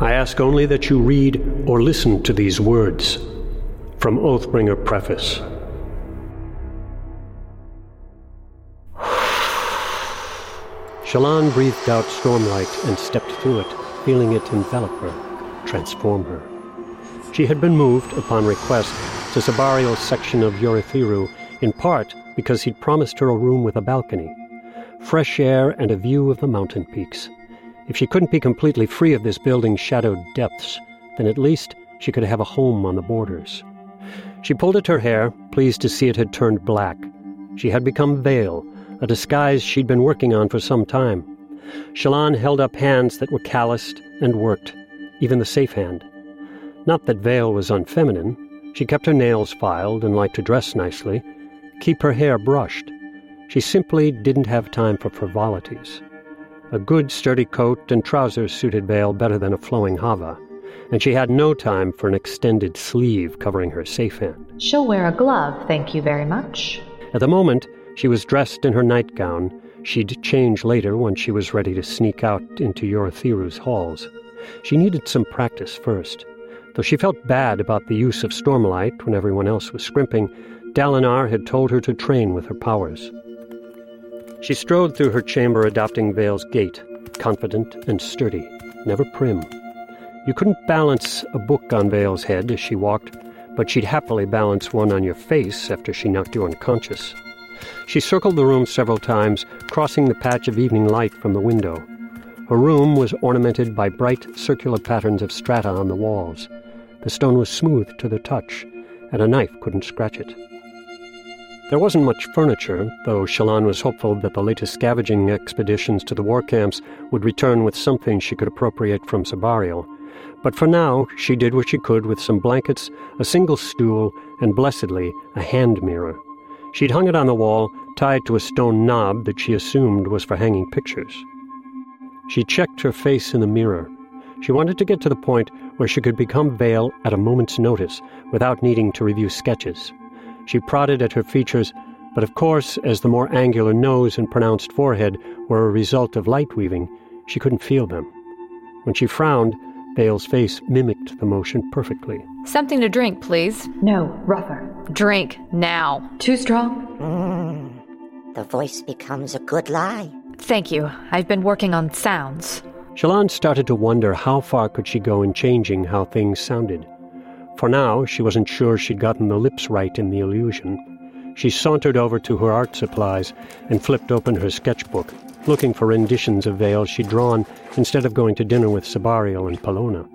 I ask only that you read or listen to these words from Oathbringer Preface. Shallan breathed out stormlight and stepped through it, feeling it envelop her, transform her. She had been moved, upon request, to Sebarial's section of Urithiru, in part because he'd promised her a room with a balcony, fresh air and a view of the mountain peaks. If she couldn't be completely free of this building's shadowed depths, then at least she could have a home on the borders. She pulled at her hair, pleased to see it had turned black. She had become Veil, a disguise she'd been working on for some time. Shallan held up hands that were calloused and worked, even the safe hand. Not that Veil was unfeminine. She kept her nails filed and liked to dress nicely, keep her hair brushed. She simply didn't have time for frivolities. A good sturdy coat and trousers suited Veil better than a flowing havah, and she had no time for an extended sleeve covering her safe hand. She'll wear a glove, thank you very much. At the moment, she was dressed in her nightgown. She'd change later when she was ready to sneak out into Urithiru's halls. She needed some practice first. Though she felt bad about the use of Stormlight when everyone else was scrimping, Dalinar had told her to train with her powers. She strode through her chamber adopting Veil's gait, confident and sturdy, never prim. You couldn't balance a book on Veil's head as she walked, but she'd happily balance one on your face after she knocked you unconscious. She circled the room several times, crossing the patch of evening light from the window. Her room was ornamented by bright circular patterns of strata on the walls. The stone was smooth to the touch, and a knife couldn't scratch it. There wasn't much furniture, though Shallan was hopeful that the latest scavenging expeditions to the war camps would return with something she could appropriate from Sebarial. But for now, she did what she could with some blankets, a single stool, and blessedly, a hand mirror. She'd hung it on the wall, tied to a stone knob that she assumed was for hanging pictures. She checked her face in the mirror. She wanted to get to the point where she could become Veil at a moment's notice without needing to review sketches. She prodded at her features, but of course, as the more angular nose and pronounced forehead were a result of light weaving, she couldn't feel them. When she frowned, Veil's face mimicked the motion perfectly. Something to drink, please. No, rougher. Drink now. Too strong? Mm. The voice becomes a good lie. Thank you. I've been working on sounds. Shallan started to wonder how far could she go in changing how things sounded. For now, she wasn't sure she'd gotten the lips right in the illusion. She sauntered over to her art supplies and flipped open her sketchbook, looking for renditions of veils she'd drawn instead of going to dinner with Sebarial and Palona.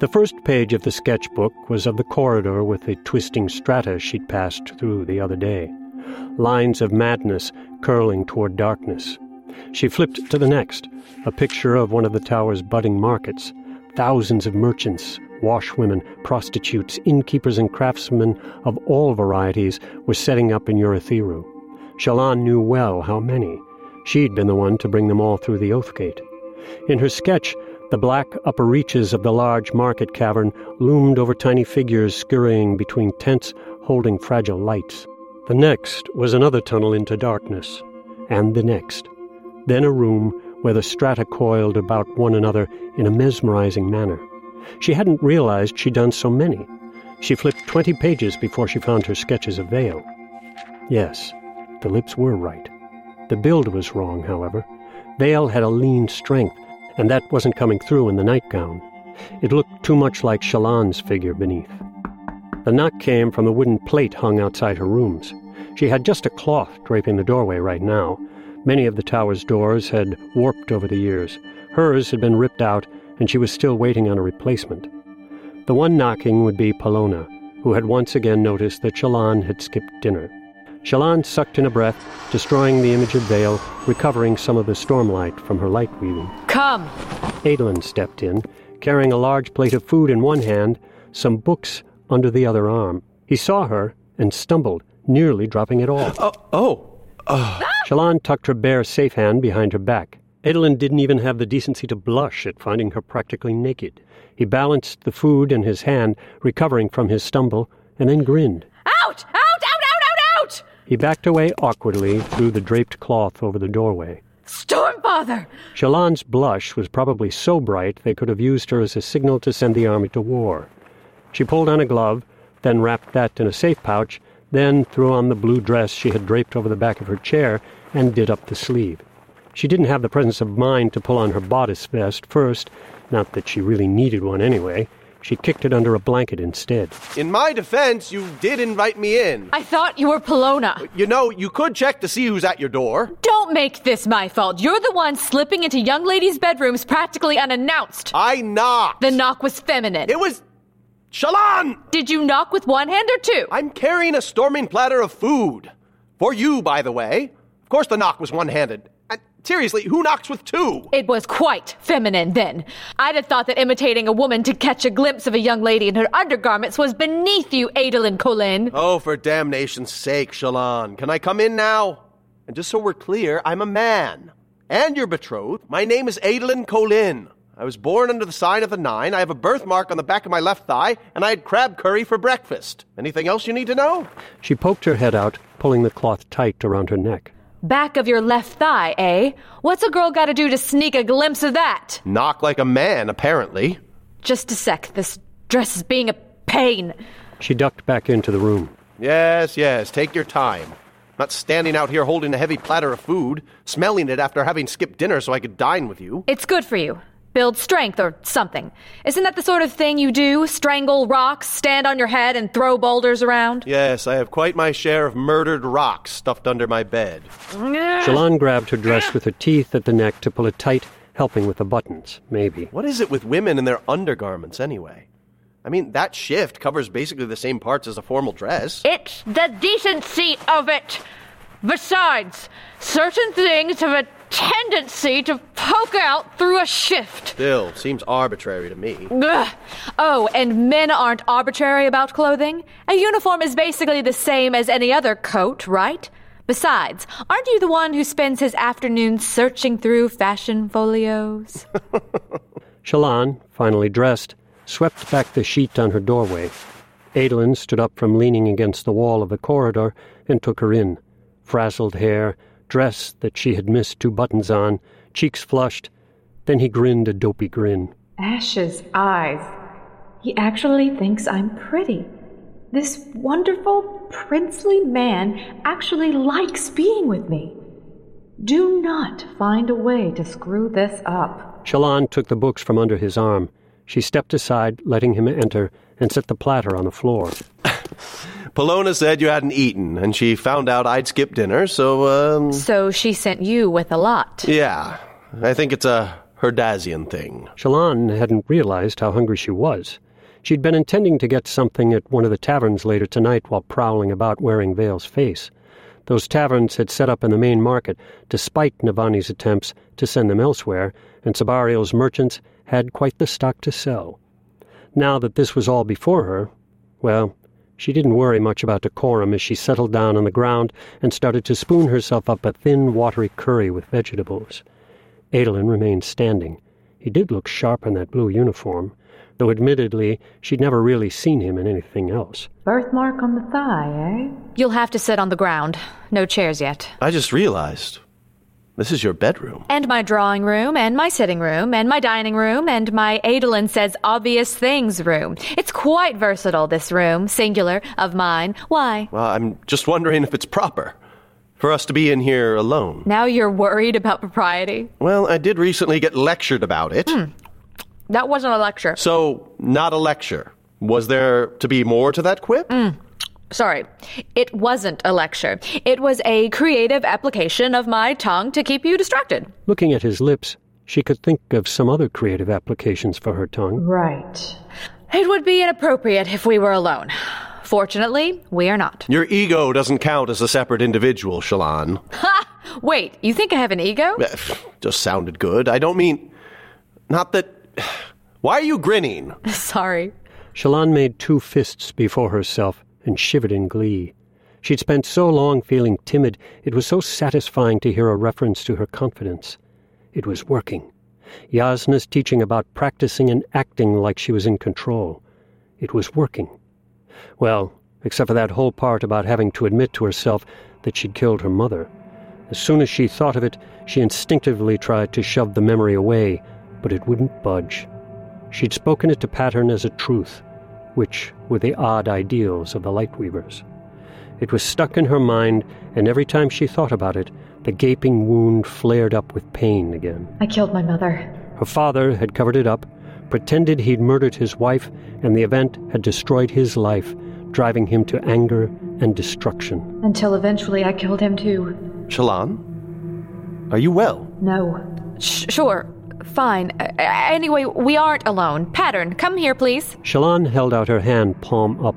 The first page of the sketchbook was of the corridor with the twisting strata she'd passed through the other day. Lines of madness curling toward darkness. She flipped to the next, a picture of one of the tower's budding markets. Thousands of merchants, washwomen, prostitutes, innkeepers, and craftsmen of all varieties were setting up in Urithiru. Shallan knew well how many. She'd been the one to bring them all through the Oath Gate. In her sketch, the black upper reaches of the large market cavern loomed over tiny figures scurrying between tents holding fragile lights. The next was another tunnel into darkness, and the next. Then a room where the strata coiled about one another in a mesmerizing manner. She hadn't realized she'd done so many. She flipped twenty pages before she found her sketches of Veil. Yes, the lips were right. The build was wrong, however. Veil had a lean strength, and that wasn't coming through in the nightgown. It looked too much like Shallan's figure beneath. The knock came from the wooden plate hung outside her rooms. She had just a cloth draping the doorway right now. Many of the tower's doors had warped over the years. Hers had been ripped out and she was still waiting on a replacement. The one knocking would be Palona, who had once again noticed that Shallan had skipped dinner. Shallan sucked in a breath, destroying the image of Veil, recovering some of the stormlight from her light weaving. Come! Adolin stepped in, carrying a large plate of food in one hand, some books under the other arm. He saw her and stumbled, nearly dropping it all. Oh, oh. oh. Shallan tucked her bare safe hand behind her back. Adolin didn't even have the decency to blush at finding her practically naked. He balanced the food in his hand, recovering from his stumble, and then grinned. Out! Out! Out! Out! Out! Out! He backed away awkwardly through the draped cloth over the doorway. Stormfather! Shallan's blush was probably so bright they could have used her as a signal to send the army to war. She pulled on a glove, then wrapped that in a safe pouch, then threw on the blue dress she had draped over the back of her chair and did up the sleeve. She didn't have the presence of mind to pull on her bodice vest first, not that she really needed one anyway. She kicked it under a blanket instead. In my defense, you did invite me in. I thought you were Palona. You know, you could check to see who's at your door. Don't make this my fault. You're the one slipping into young ladies' bedrooms practically unannounced. I knocked. The knock was feminine. It was. Shallan! Did you knock with one hand or two? I'm carrying a storming platter of food. For you, by the way. Of course, the knock was one handed. Uh, seriously, who knocks with two? It was quite feminine then. I'd have thought that imitating a woman to catch a glimpse of a young lady in her undergarments was beneath you, Adolin Kholin. Oh, for damnation's sake, Shallan. Can I come in now? And just so we're clear, I'm a man. And your betrothed. My name is Adolin Kholin. I was born under the sign of the nine. I have a birthmark on the back of my left thigh, and I had crab curry for breakfast. Anything else you need to know? She poked her head out, pulling the cloth tight around her neck. Back of your left thigh, eh? What's a girl gotta do to sneak a glimpse of that? Knock like a man, apparently. Just a sec. This dress is being a pain. She ducked back into the room. Yes, yes, take your time. Not standing out here holding a heavy platter of food, smelling it after having skipped dinner so I could dine with you. It's good for you. Build strength or something. Isn't that the sort of thing you do? Strangle rocks, stand on your head, and throw boulders around? Yes, I have quite my share of murdered rocks stuffed under my bed. Shallan grabbed her dress with her teeth at the neck to pull it tight, helping with the buttons, maybe. What is it with women and their undergarments, anyway? I mean, that shift covers basically the same parts as a formal dress. It's the decency of it. Besides, certain things have a tendency to poke out through a shift. Still, seems arbitrary to me. Ugh. Oh, and men aren't arbitrary about clothing. A uniform is basically the same as any other coat, right? Besides, aren't you the one who spends his afternoons searching through fashion folios? Shallan, finally dressed, swept back the sheet on her doorway. Adolin stood up from leaning against the wall of the corridor and took her in. Frazzled hair, dress that she had missed two buttons on, cheeks flushed. Then he grinned a dopey grin. Ash's eyes. He actually thinks I'm pretty. This wonderful, princely man actually likes being with me. Do not find a way to screw this up. Shallan took the books from under his arm. She stepped aside, letting him enter, and set the platter on the floor. Palona said you hadn't eaten, and she found out I'd skipped dinner, so, um. so she sent you with a lot. Yeah. I think it's a Herdazian thing. Shallan hadn't realized how hungry she was. She'd been intending to get something at one of the taverns later tonight while prowling about wearing Veil's face. Those taverns had set up in the main market, despite Navani's attempts to send them elsewhere, and Sebarial's merchants had quite the stock to sell. Now that this was all before her, well, she didn't worry much about decorum as she settled down on the ground and started to spoon herself up a thin, watery curry with vegetables. Adolin remained standing. He did look sharp in that blue uniform, though admittedly she'd never really seen him in anything else. Birthmark on the thigh, eh? You'll have to sit on the ground. No chairs yet. I just realized. This is your bedroom. And my drawing room, and my sitting room, and my dining room, and my Adolin says obvious things room. It's quite versatile, this room, singular, of mine. Why? Well, I'm just wondering if it's proper for us to be in here alone. Now you're worried about propriety? Well, I did recently get lectured about it. Hmm. That wasn't a lecture. So, not a lecture. Was there to be more to that quip? Mm. Sorry, it wasn't a lecture. It was a creative application of my tongue to keep you distracted. Looking at his lips, she could think of some other creative applications for her tongue. Right. It would be inappropriate if we were alone. Fortunately, we are not. Your ego doesn't count as a separate individual, Shallan. Ha! Wait, you think I have an ego? Just sounded good. I don't mean. Not that. Why are you grinning? Sorry. Shallan made two fists before herself and shivered in glee. She'd spent so long feeling timid, it was so satisfying to hear a reference to her confidence. It was working. Jasnah's teaching about practicing and acting like she was in control. It was working. Well, except for that whole part about having to admit to herself that she'd killed her mother. As soon as she thought of it, she instinctively tried to shove the memory away, but it wouldn't budge. She'd spoken it to Pattern as a truth, which were the odd ideals of the Lightweavers. It was stuck in her mind, and every time she thought about it, the gaping wound flared up with pain again. I killed my mother. Her father had covered it up, pretended he'd murdered his wife, and the event had destroyed his life, driving him to anger and destruction. Until eventually I killed him too. Shallan? Are you well? No. Sh- sure, fine. Uh, anyway, we aren't alone. Pattern, come here, please. Shallan held out her hand, palm up.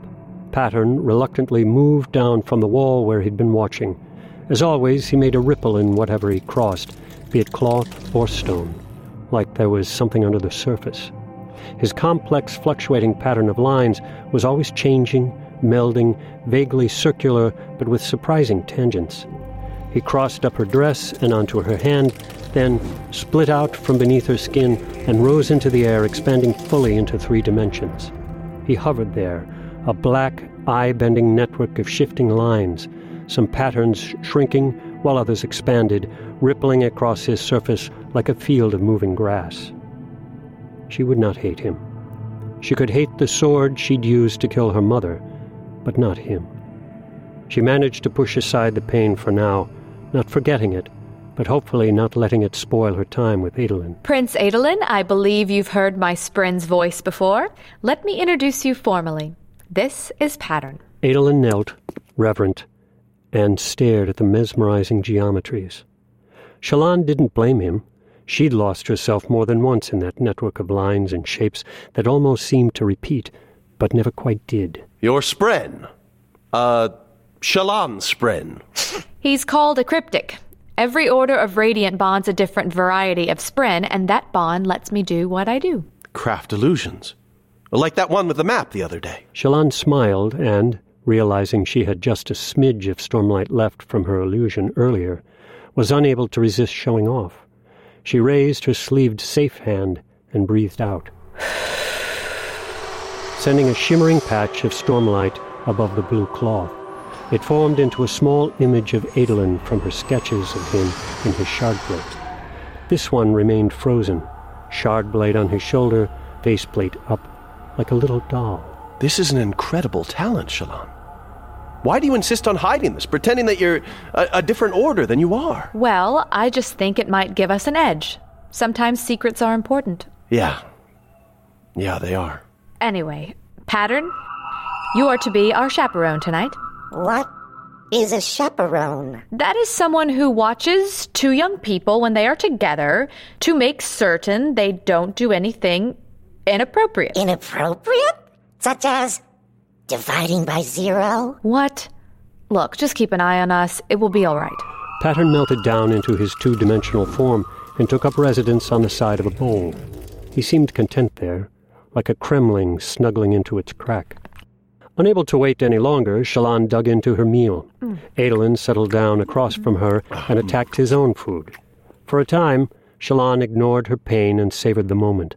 Pattern reluctantly moved down from the wall where he'd been watching. As always, he made a ripple in whatever he crossed, be it cloth or stone, like there was something under the surface. His complex, fluctuating pattern of lines was always changing, melding, vaguely circular, but with surprising tangents. He crossed up her dress and onto her hand, then split out from beneath her skin and rose into the air, expanding fully into three dimensions. He hovered there, a black, eye bending network of shifting lines, some patterns shrinking while others expanded, rippling across his surface like a field of moving grass. She would not hate him. She could hate the sword she'd used to kill her mother, but not him. She managed to push aside the pain for now, not forgetting it, but hopefully not letting it spoil her time with Adolin. Prince Adolin, I believe you've heard my Spren's voice before. Let me introduce you formally. This is Pattern. Adolin knelt, reverent, and stared at the mesmerizing geometries. Shallan didn't blame him. She'd lost herself more than once in that network of lines and shapes that almost seemed to repeat, but never quite did. Your Spren. Uh, Shallan Spren. He's called a cryptic. Every order of radiant bonds a different variety of Spren, and that bond lets me do what I do. Craft illusions. Like that one with the map the other day. Shallan smiled and, realizing she had just a smidge of stormlight left from her illusion earlier, was unable to resist showing off. She raised her sleeved safe hand and breathed out, sending a shimmering patch of stormlight above the blue cloth. It formed into a small image of Adolin from her sketches of him in his shardblade. This one remained frozen, shardblade on his shoulder, faceplate up, like a little doll. This is an incredible talent, Shallan. Why do you insist on hiding this, pretending that you're a, a, different order than you are? Well, I just think it might give us an edge. Sometimes secrets are important. Yeah. Yeah, they are. Anyway, Pattern, you are to be our chaperone tonight. What is a chaperone? That is someone who watches two young people when they are together to make certain they don't do anything inappropriate. Inappropriate? Such as dividing by zero? What? Look, just keep an eye on us. It will be all right. Pattern melted down into his two dimensional form and took up residence on the side of a bowl. He seemed content there, like a cremling snuggling into its crack. Unable to wait any longer, Shallan dug into her meal. Mm. Adolin settled down across from her and attacked his own food. For a time, Shallan ignored her pain and savored the moment.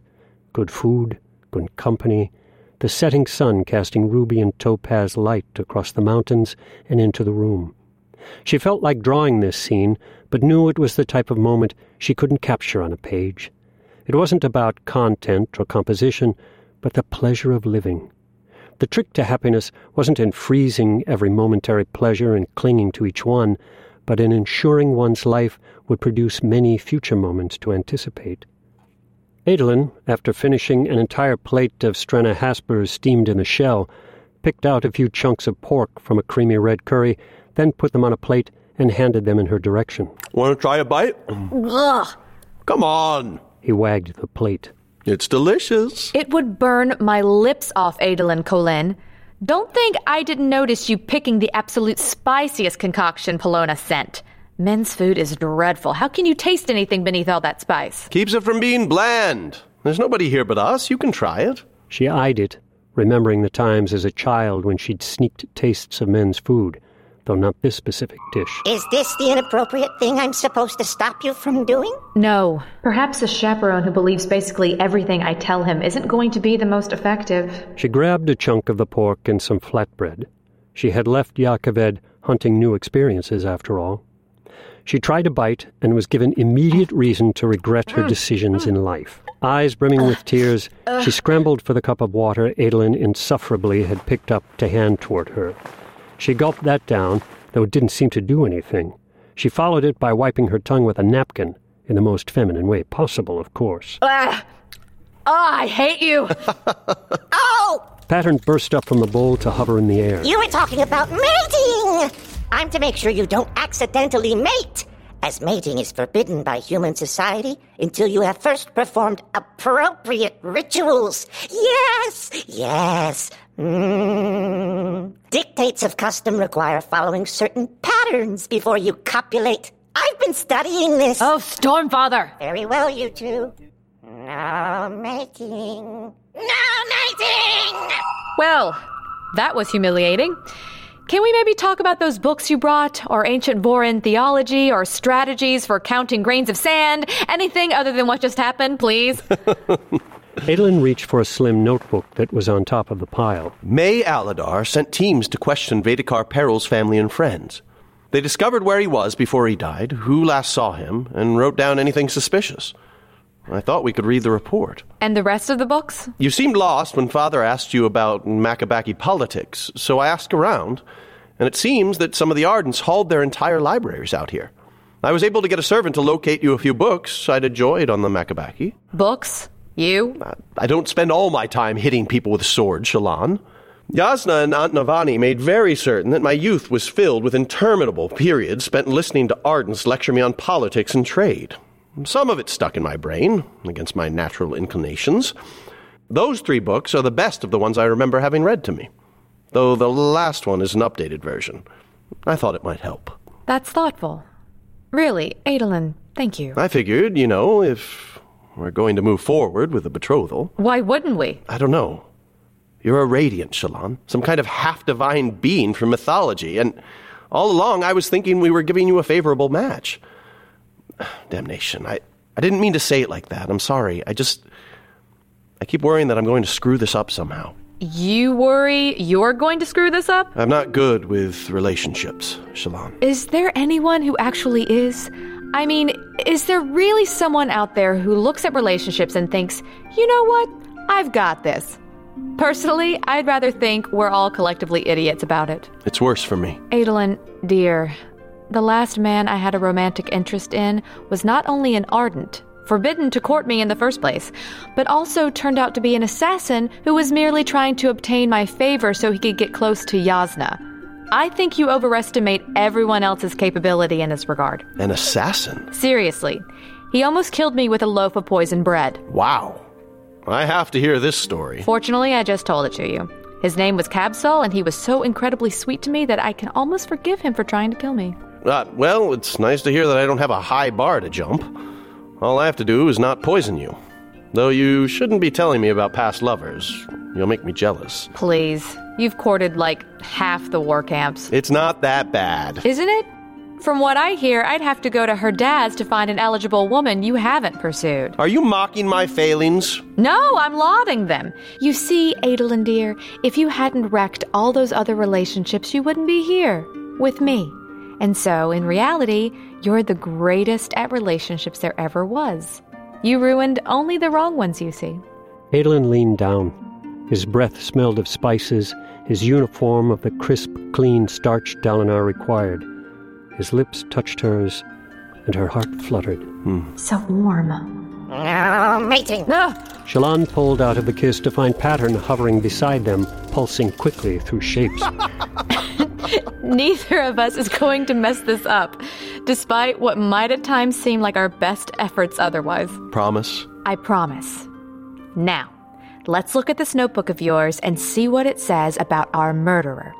Good food, good company, the setting sun casting ruby and topaz light across the mountains and into the room. She felt like drawing this scene, but knew it was the type of moment she couldn't capture on a page. It wasn't about content or composition, but the pleasure of living. The trick to happiness wasn't in freezing every momentary pleasure and clinging to each one, but in ensuring one's life would produce many future moments to anticipate. Adolin, after finishing an entire plate of Strenna Haspers steamed in the shell, picked out a few chunks of pork from a creamy red curry, then put them on a plate and handed them in her direction. Want to try a bite? Ugh. Come on. He wagged the plate. It's delicious. It would burn my lips off, Adolin Kholin. Don't think I didn't notice you picking the absolute spiciest concoction Palona sent. Men's food is dreadful. How can you taste anything beneath all that spice? Keeps it from being bland. There's nobody here but us. You can try it. She eyed it, remembering the times as a child when she'd sneaked tastes of men's food, though not this specific dish. Is this the inappropriate thing I'm supposed to stop you from doing? No. Perhaps a chaperone who believes basically everything I tell him isn't going to be the most effective. She grabbed a chunk of the pork and some flatbread. She had left Jah Keved hunting new experiences, after all. She tried to bite and was given immediate reason to regret her decisions in life. Eyes brimming with tears, she scrambled for the cup of water Adolin insufferably had picked up to hand toward her. She gulped that down, though it didn't seem to do anything. She followed it by wiping her tongue with a napkin, in the most feminine way possible, of course. Ah, Ah, I hate you. Oh! Pattern burst up from the bowl to hover in the air. You were talking about mating! I'm to make sure you don't accidentally mate, as mating is forbidden by human society until you have first performed appropriate rituals. Yes, yes. Dictates of custom require following certain patterns before you copulate. I've been studying this. Oh, Stormfather. Very well, you two. No mating. No mating! Well, that was humiliating. Can we maybe talk about those books you brought, or ancient Vorin theology, or strategies for counting grains of sand? Anything other than what just happened, please? Adolin reached for a slim notebook that was on top of the pile. May Aladar sent teams to question Vedekar Perel's family and friends. They discovered where he was before he died, who last saw him, and wrote down anything suspicious. I thought we could read the report. and the rest of the books? You seemed lost when Father asked you about Makabaki politics, so I asked around, and it seems that some of the Ardents hauled their entire libraries out here. I was able to get a servant to locate you a few books I'd enjoyed on the Makabaki. Books? You? I don't spend all my time hitting people with swords, Shallan. Jasnah and Aunt Navani made very certain that my youth was filled with interminable periods spent listening to Ardents lecture me on politics and trade. Some of it stuck in my brain, against my natural inclinations. Those three books are the best of the ones I remember having read to me, though the last one is an updated version. I thought it might help. That's thoughtful. Really, Adolin, thank you. I figured, you know, if we're going to move forward with the betrothal, Why wouldn't we? I don't know. You're a radiant, Shallan, some kind of half divine being from mythology, and all along I was thinking we were giving you a favorable match. Damnation. I, I didn't mean to say it like that. I'm sorry. I just. I keep worrying that I'm going to screw this up somehow. You worry you're going to screw this up? I'm not good with relationships, Shallan. Is there anyone who actually is? I mean, is there really someone out there who looks at relationships and thinks, you know what? I've got this. Personally, I'd rather think we're all collectively idiots about it. It's worse for me. Adolin, dear, the last man I had a romantic interest in was not only an ardent, forbidden to court me in the first place, but also turned out to be an assassin who was merely trying to obtain my favor so he could get close to Jasnah. I think you overestimate everyone else's capability in this regard. An assassin? Seriously, he almost killed me with a loaf of poisoned bread. Wow. I have to hear this story. Fortunately, I just told it to you. His name was Kabsal, and he was so incredibly sweet to me that I can almost forgive him for trying to kill me. Uh, well, it's nice to hear that I don't have a high bar to jump. All I have to do is not poison you. Though you shouldn't be telling me about past lovers. You'll make me jealous. Please. You've courted like half the war camps. It's not that bad. Isn't it? From what I hear, I'd have to go to Herdaz to find an eligible woman you haven't pursued. Are you mocking my failings? No, I'm lauding them. You see, Adolin dear, if you hadn't wrecked all those other relationships, you wouldn't be here with me. And so, in reality, you're the greatest at relationships there ever was. You ruined only the wrong ones, you see. Adolin leaned down. His breath smelled of spices, his uniform of the crisp, clean starch Dalinar required. His lips touched hers, and her heart fluttered. Hmm. So warm. No mating. No, ah! Shallan pulled out of the kiss to find Pattern hovering beside them, pulsing quickly through shapes. neither of us is going to mess this up, despite what might at times seem like our best efforts otherwise. Promise? I promise. Now, let's look at this notebook of yours and see what it says about our murderer.